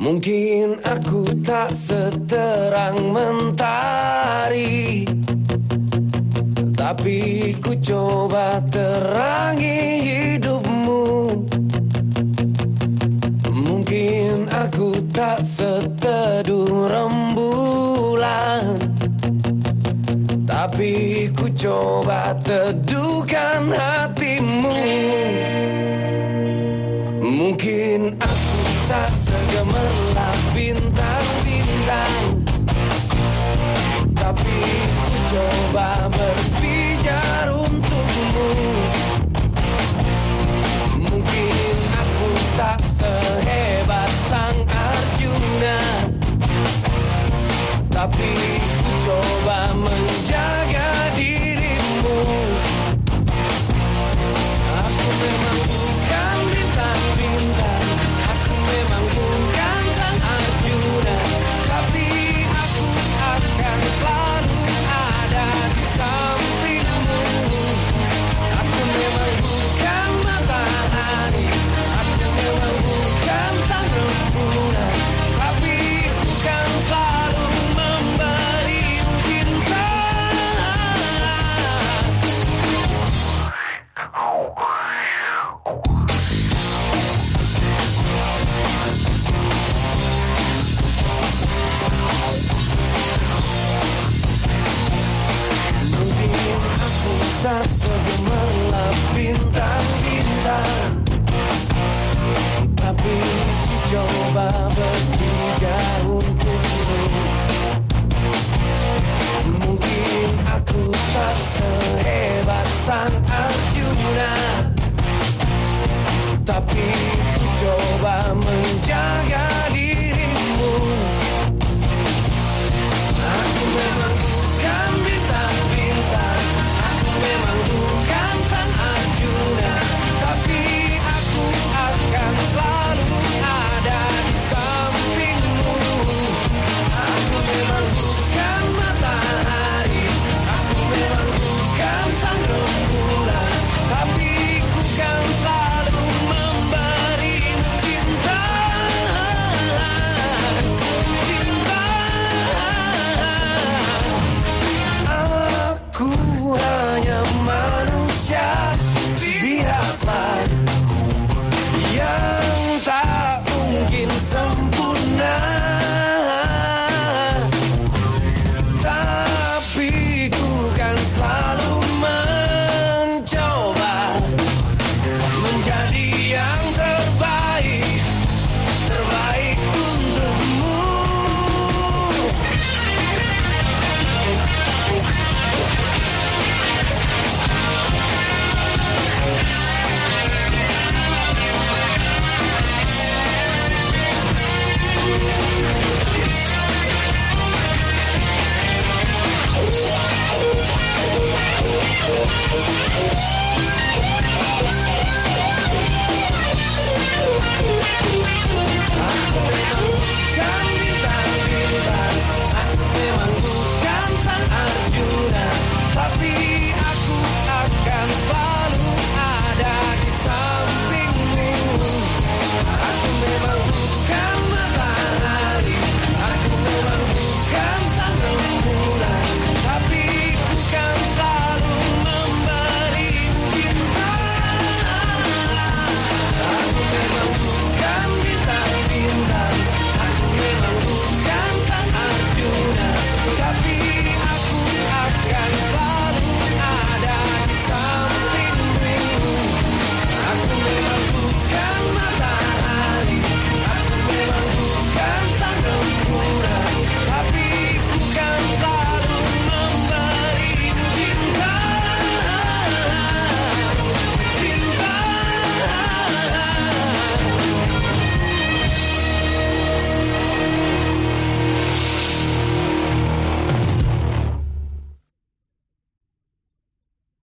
Mungkin aku tak seterang mentari. Tapi ku coba terangi hidupmu. Mungkin aku tak seteduh rembulan. Tapi ku coba teduhkan hatimu Mungkin aku tak segemerlap bintang-bintang. Tapi ku coba berpijar untukmu. Mungkin aku tak sehebat sang Arjuna. Tapi ku coba menjaga Tapi coba menjaga